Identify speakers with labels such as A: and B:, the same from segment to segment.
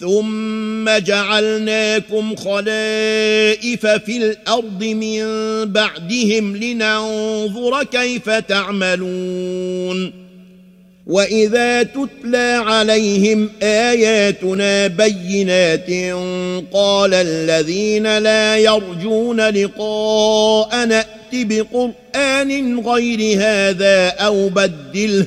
A: ثم جعلناكم خلائف في الأرض من بعدهم لننظر كيف تعملون. وإذا تتلى عليهم آياتنا بينات قال الذين لا يرجون لقاء نات بقرآن غير هذا أو بدله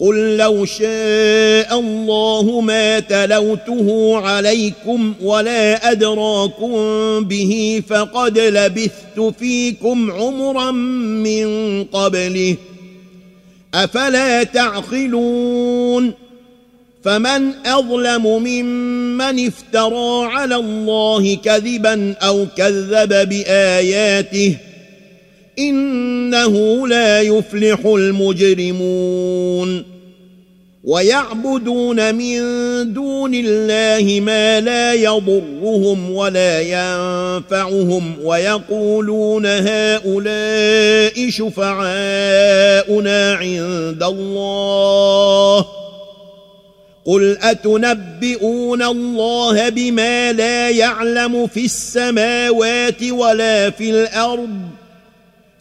A: قل لو شاء الله ما تلوته عليكم ولا أدراكم به فقد لبثت فيكم عمرا من قبله. أفلا تعقلون؟ فمن أظلم ممن افترى على الله كذبا أو كذب بآياته إنه لا يفلح المجرمون. ويعبدون من دون الله ما لا يضرهم ولا ينفعهم ويقولون هؤلاء شفعاؤنا عند الله. قل أتنبئون الله بما لا يعلم في السماوات ولا في الأرض؟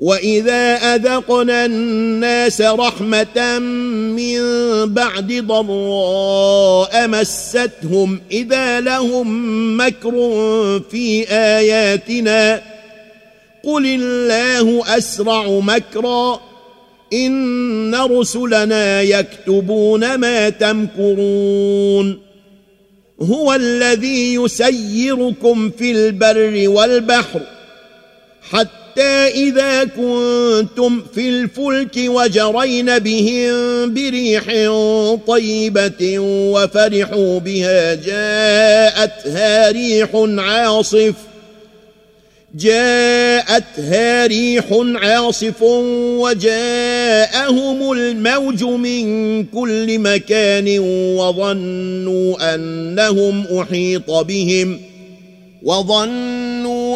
A: واذا اذقنا الناس رحمه من بعد ضراء مستهم اذا لهم مكر في اياتنا قل الله اسرع مكرا ان رسلنا يكتبون ما تمكرون هو الذي يسيركم في البر والبحر حتى إذا كنتم في الفلك وجرين بهم بريح طيبة وفرحوا بها جاءتها ريح عاصف. جاءتها ريح عاصف وجاءهم الموج من كل مكان وظنوا أنهم أحيط بهم ۖ وظنوا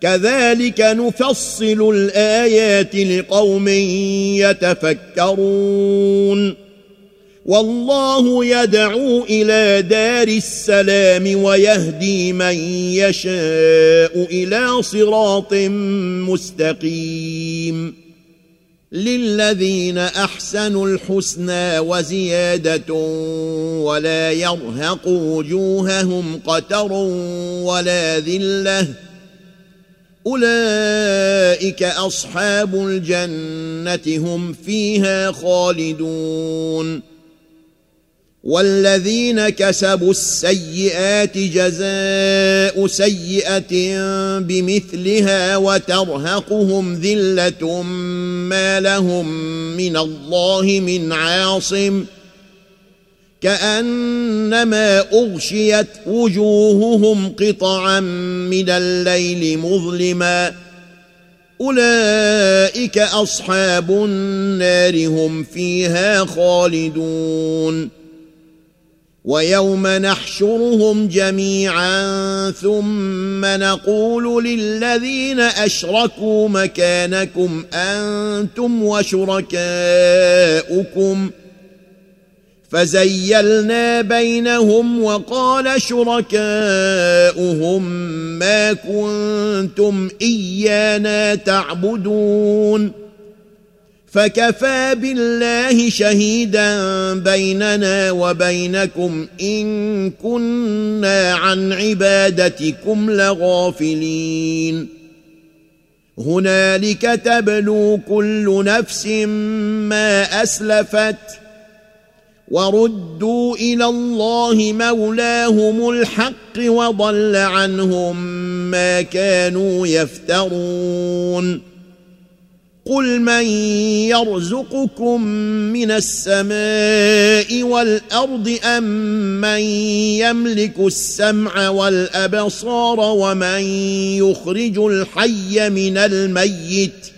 A: كذلك نفصل الآيات لقوم يتفكرون. والله يدعو إلى دار السلام ويهدي من يشاء إلى صراط مستقيم. للذين أحسنوا الحسنى وزيادة ولا يرهق وجوههم قتر ولا ذلة أولئك أصحاب الجنة هم فيها خالدون. والذين كسبوا السيئات جزاء سيئة بمثلها وترهقهم ذلة ما لهم من الله من عاصم. كأنما أغشيت وجوههم قطعا من الليل مظلما. أولئك أصحاب النار هم فيها خالدون. ويوم نحشرهم جميعا ثم نقول للذين أشركوا مكانكم أنتم وشركاؤكم. فزيلنا بينهم وقال شركاؤهم ما كنتم إيانا تعبدون. فكفى بالله شهيدا بيننا وبينكم إن كنا عن عبادتكم لغافلين. هنالك تبلو كل نفس ما أسلفت وردوا إلى الله مولاهم الحق وضل عنهم ما كانوا يفترون. قل من يرزقكم من السماء والأرض أم من يملك السمع والأبصار ومن يخرج الحي من الميت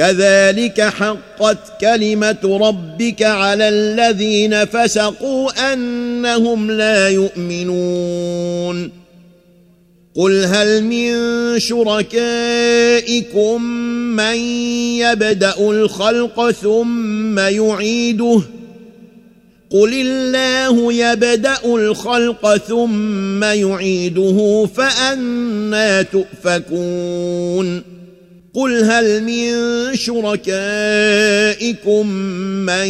A: كذلك حقت كلمة ربك على الذين فسقوا أنهم لا يؤمنون. قل هل من شركائكم من يبدأ الخلق ثم يعيده؟ قل الله يبدأ الخلق ثم يعيده فانى تؤفكون. قل هل من شركائكم من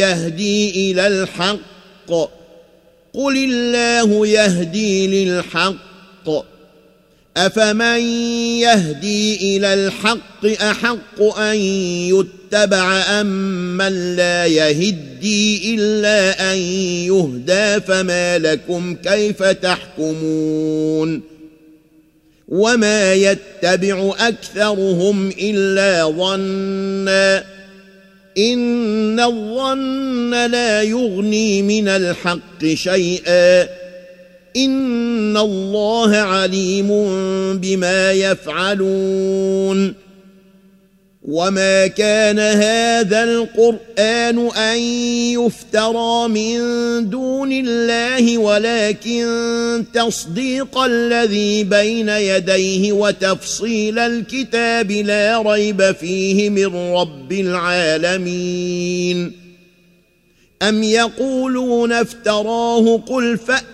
A: يهدي إلى الحق؟ قل الله يهدي للحق. افمن يهدي إلى الحق احق ان يتبع ام من لا يهدي الا ان يهدى؟ فما لكم كيف تحكمون؟ وما يتبع اكثرهم الا ظنا ان الظن لا يغني من الحق شيئا ان الله عليم بما يفعلون وما كان هذا القران ان يفترى من دون الله ولكن تصديق الذي بين يديه وتفصيل الكتاب لا ريب فيه من رب العالمين ام يقولون افتراه قل فات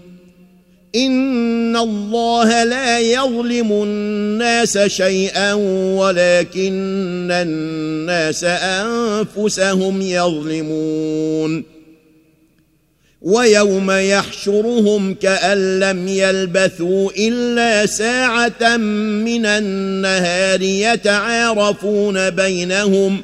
A: ان الله لا يظلم الناس شيئا ولكن الناس انفسهم يظلمون ويوم يحشرهم كان لم يلبثوا الا ساعه من النهار يتعارفون بينهم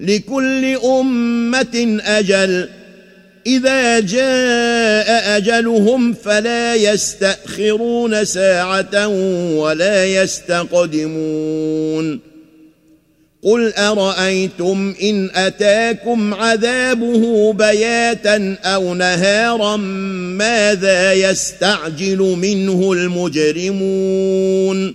A: لكل أمة أجل. إذا جاء أجلهم فلا يستأخرون ساعة ولا يستقدمون. قل أرأيتم إن أتاكم عذابه بياتا أو نهارا ماذا يستعجل منه المجرمون؟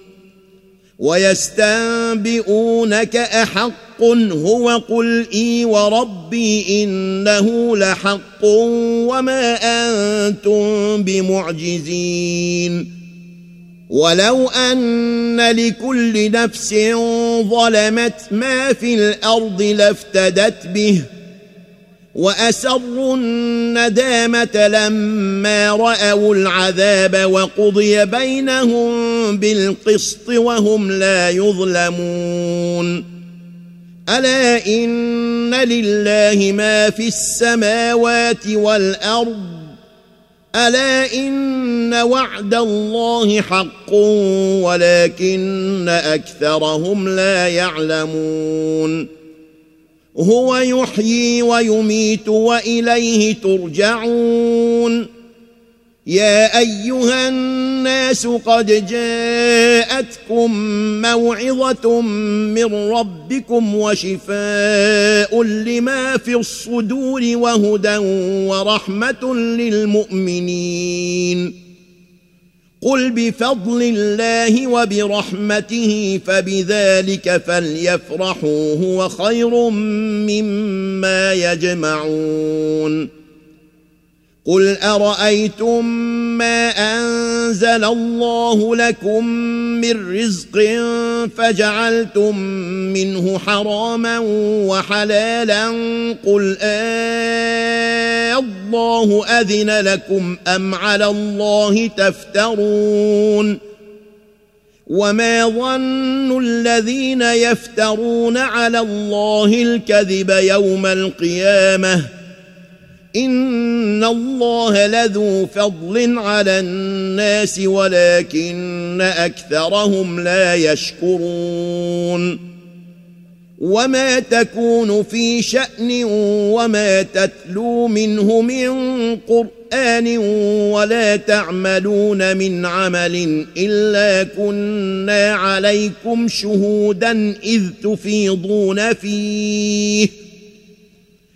A: ويستنبئونك أحق هو قل إي وربي إنه لحق وما أنتم بمعجزين. ولو أن لكل نفس ظلمت ما في الأرض لافتدت به وأسروا الندامة لما رأوا العذاب وقضي بينهم بالقسط وهم لا يظلمون. ألا إن لله ما في السماوات والأرض؟ ألا إن وعد الله حق ولكن أكثرهم لا يعلمون. هو يحيي ويميت وإليه ترجعون. يا أيها الناس قد جاءتكم موعظة من ربكم وشفاء لما في الصدور وهدى ورحمة للمؤمنين. قل بفضل الله وبرحمته فبذلك فليفرحوا هو خير مما يجمعون. قل ارايتم ما انزل الله لكم من رزق فجعلتم منه حراما وحلالا قل آه الله اذن لكم ام على الله تفترون وما ظن الذين يفترون على الله الكذب يوم القيامه ان الله لذو فضل على الناس ولكن اكثرهم لا يشكرون وما تكون في شان وما تتلو منه من قران ولا تعملون من عمل الا كنا عليكم شهودا اذ تفيضون فيه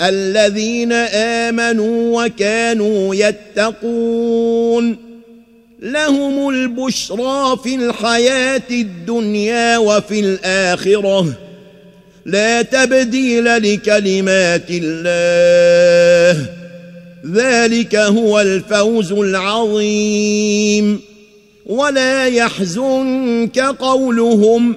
A: الذين آمنوا وكانوا يتقون لهم البشرى في الحياة الدنيا وفي الآخرة. لا تبديل لكلمات الله. ذلك هو الفوز العظيم. ولا يحزنك قولهم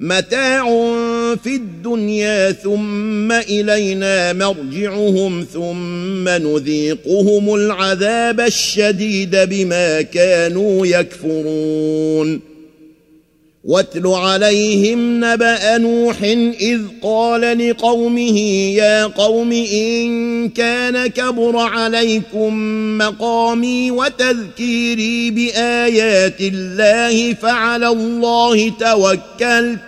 A: متاع في الدنيا ثم إلينا مرجعهم ثم نذيقهم العذاب الشديد بما كانوا يكفرون. واتل عليهم نبأ نوح إذ قال لقومه يا قوم إن كان كبر عليكم مقامي وتذكيري بآيات الله فعلى الله توكلت.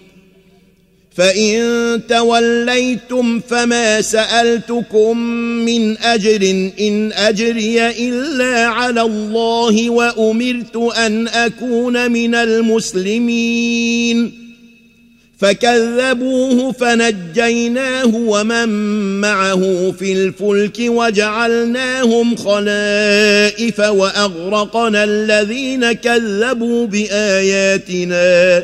A: فإن توليتم فما سألتكم من أجر إن أجري إلا على الله وأمرت أن أكون من المسلمين. فكذبوه فنجيناه ومن معه في الفلك وجعلناهم خلائف وأغرقنا الذين كذبوا بآياتنا.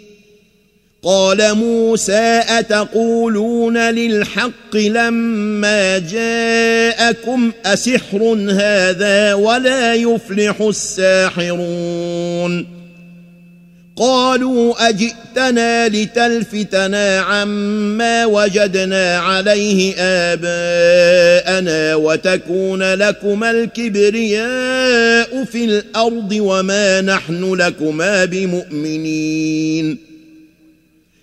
A: قال موسى أتقولون للحق لما جاءكم أسحر هذا ولا يفلح الساحرون قالوا أجئتنا لتلفتنا عما وجدنا عليه آباءنا وتكون لكما الكبرياء في الأرض وما نحن لكما بمؤمنين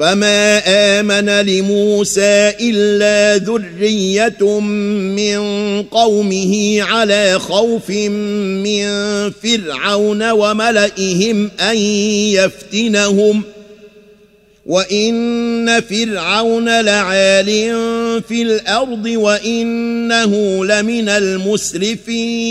A: فما امن لموسى الا ذريه من قومه على خوف من فرعون وملئهم ان يفتنهم ۖ وان فرعون لعال في الأرض وانه لمن المسرفين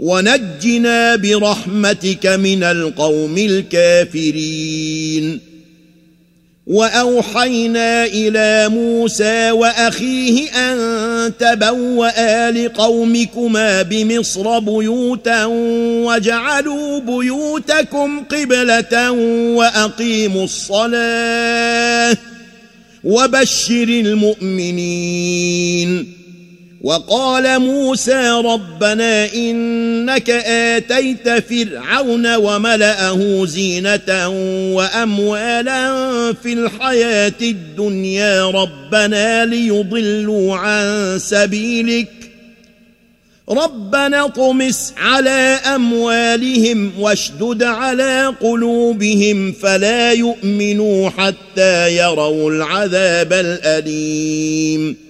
A: ونجنا برحمتك من القوم الكافرين. وأوحينا إلى موسى وأخيه أن تبوأ لقومكما بمصر بيوتا وجعلوا بيوتكم قبلة وأقيموا الصلاة وبشر المؤمنين. وقال موسى ربنا إنك آتيت فرعون وملأه زينة وأموالا في الحياة الدنيا ربنا ليضلوا عن سبيلك ربنا اطمس على أموالهم واشدد على قلوبهم فلا يؤمنوا حتى يروا العذاب الأليم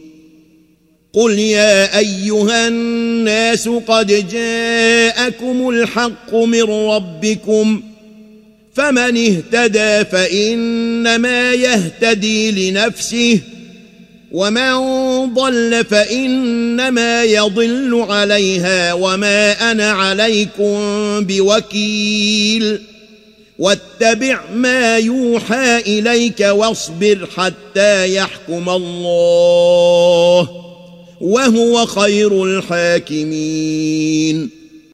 A: قل يا أيها الناس قد جاءكم الحق من ربكم فمن اهتدى فإنما يهتدي لنفسه ومن ضل فإنما يضل عليها وما أنا عليكم بوكيل واتبع ما يوحى إليك واصبر حتى يحكم الله وهو خير الحاكمين.